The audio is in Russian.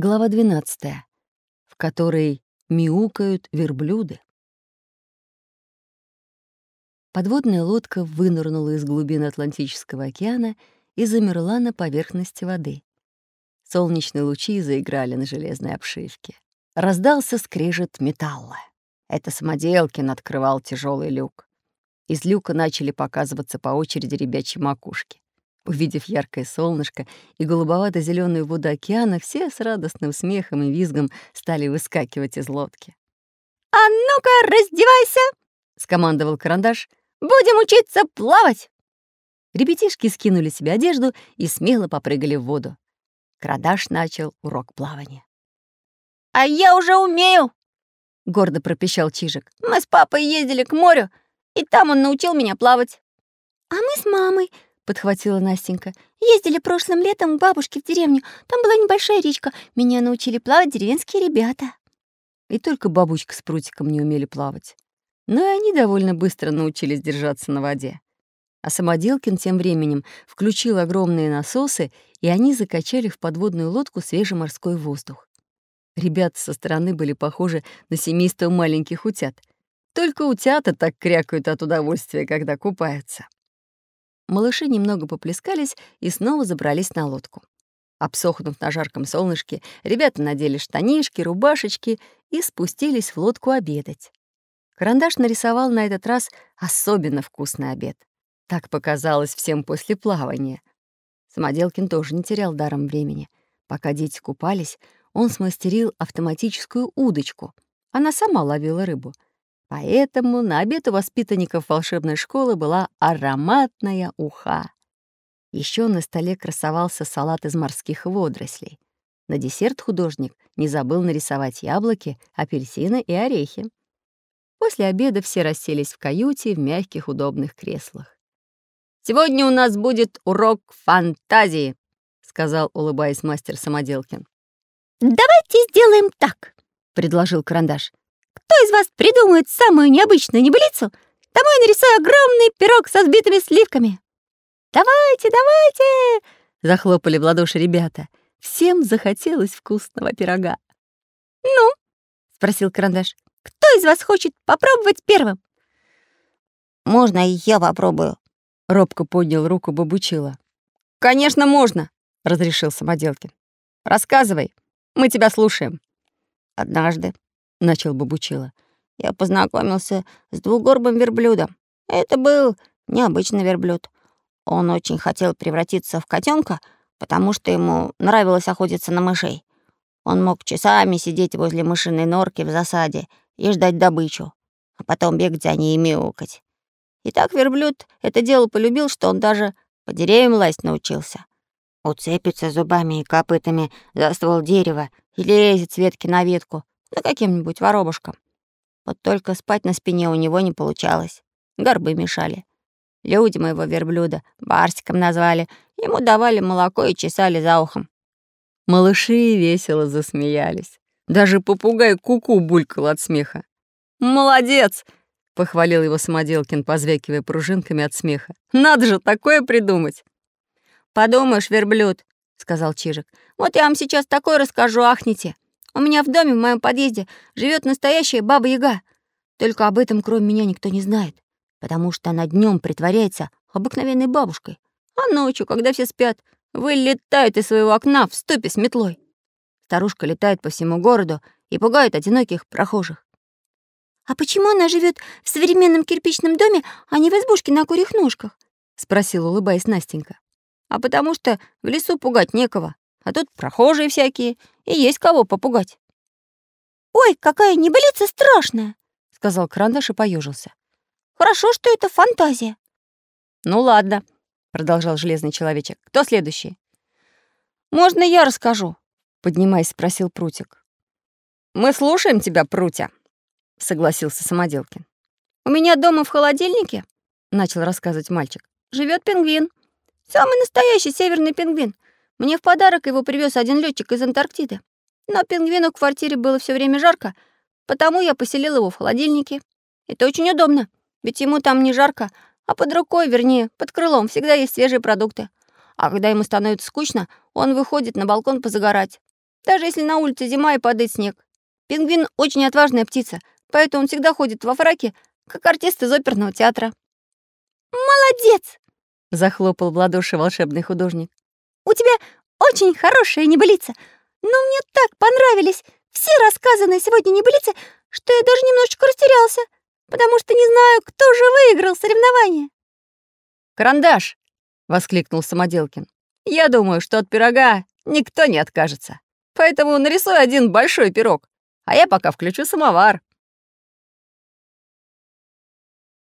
Глава 12, в которой мяукают верблюды. Подводная лодка вынырнула из глубины Атлантического океана и замерла на поверхности воды. Солнечные лучи заиграли на железной обшивке. Раздался скрежет металла. Это Самоделкин открывал тяжелый люк. Из люка начали показываться по очереди ребячьи макушки. Увидев яркое солнышко и голубовато зеленую воду океана, все с радостным смехом и визгом стали выскакивать из лодки. «А ну-ка, раздевайся!» — скомандовал карандаш. «Будем учиться плавать!» Ребятишки скинули себе одежду и смело попрыгали в воду. Карандаш начал урок плавания. «А я уже умею!» — гордо пропищал Чижик. «Мы с папой ездили к морю, и там он научил меня плавать». «А мы с мамой подхватила Настенька. «Ездили прошлым летом к бабушке в деревню. Там была небольшая речка. Меня научили плавать деревенские ребята». И только бабучка с прутиком не умели плавать. Но и они довольно быстро научились держаться на воде. А Самоделкин тем временем включил огромные насосы, и они закачали в подводную лодку свежий морской воздух. Ребята со стороны были похожи на семейство маленьких утят. Только утята так крякают от удовольствия, когда купаются. Малыши немного поплескались и снова забрались на лодку. Обсохнув на жарком солнышке, ребята надели штанишки, рубашечки и спустились в лодку обедать. Карандаш нарисовал на этот раз особенно вкусный обед. Так показалось всем после плавания. Самоделкин тоже не терял даром времени. Пока дети купались, он смастерил автоматическую удочку. Она сама ловила рыбу — Поэтому на обед у воспитанников волшебной школы была ароматная уха. Еще на столе красовался салат из морских водорослей. На десерт художник не забыл нарисовать яблоки, апельсины и орехи. После обеда все расселись в каюте в мягких удобных креслах. «Сегодня у нас будет урок фантазии», — сказал, улыбаясь мастер Самоделкин. «Давайте сделаем так», — предложил Карандаш. Кто из вас придумает самую необычную небылицу, тому я нарисую огромный пирог со сбитыми сливками. Давайте, давайте! Захлопали в ладоши ребята. Всем захотелось вкусного пирога. Ну, спросил карандаш, кто из вас хочет попробовать первым? Можно я попробую. Робко поднял руку Бабучила. «Конечно, можно!» — разрешил Самоделкин. «Рассказывай, мы тебя слушаем». Однажды — начал Бабучила. «Я познакомился с двугорбым верблюдом. Это был необычный верблюд. Он очень хотел превратиться в котенка, потому что ему нравилось охотиться на мышей. Он мог часами сидеть возле мышиной норки в засаде и ждать добычу, а потом бегать за ней и мяукать. И так верблюд это дело полюбил, что он даже по деревьям лазить научился. Уцепится зубами и копытами за ствол дерева и лезет с ветки на ветку, за каким-нибудь воробушком. Вот только спать на спине у него не получалось. Горбы мешали. Люди моего верблюда Барсиком назвали. Ему давали молоко и чесали за ухом. Малыши весело засмеялись. Даже попугай Куку -ку булькал от смеха. «Молодец!» — похвалил его Самоделкин, позвякивая пружинками от смеха. «Надо же такое придумать!» «Подумаешь, верблюд!» — сказал Чижик. «Вот я вам сейчас такое расскажу, ахните!» У меня в доме, в моем подъезде, живет настоящая баба-яга. Только об этом, кроме меня, никто не знает, потому что она днем притворяется обыкновенной бабушкой, а ночью, когда все спят, вылетает из своего окна в ступе с метлой. Старушка летает по всему городу и пугает одиноких прохожих. «А почему она живет в современном кирпичном доме, а не в избушке на курьих ножках?» — спросила, улыбаясь Настенька. «А потому что в лесу пугать некого а тут прохожие всякие, и есть кого попугать». «Ой, какая небылица страшная!» — сказал Карандаш и поежился. «Хорошо, что это фантазия». «Ну ладно», — продолжал железный человечек. «Кто следующий?» «Можно я расскажу?» — поднимаясь, спросил Прутик. «Мы слушаем тебя, Прутя», — согласился Самоделкин. «У меня дома в холодильнике», — начал рассказывать мальчик, — «живет пингвин. Самый настоящий северный пингвин. Мне в подарок его привез один летчик из Антарктиды. Но пингвину в квартире было все время жарко, потому я поселил его в холодильнике. Это очень удобно, ведь ему там не жарко, а под рукой, вернее, под крылом всегда есть свежие продукты. А когда ему становится скучно, он выходит на балкон позагорать. Даже если на улице зима и падает снег. Пингвин очень отважная птица, поэтому он всегда ходит во фраке, как артист из оперного театра. «Молодец!» — захлопал в ладоши волшебный художник. «У тебя очень хорошая небылица, но мне так понравились все рассказанные сегодня небылицы, что я даже немножечко растерялся, потому что не знаю, кто же выиграл соревнование». «Карандаш!» — воскликнул Самоделкин. «Я думаю, что от пирога никто не откажется. Поэтому нарисуй один большой пирог, а я пока включу самовар».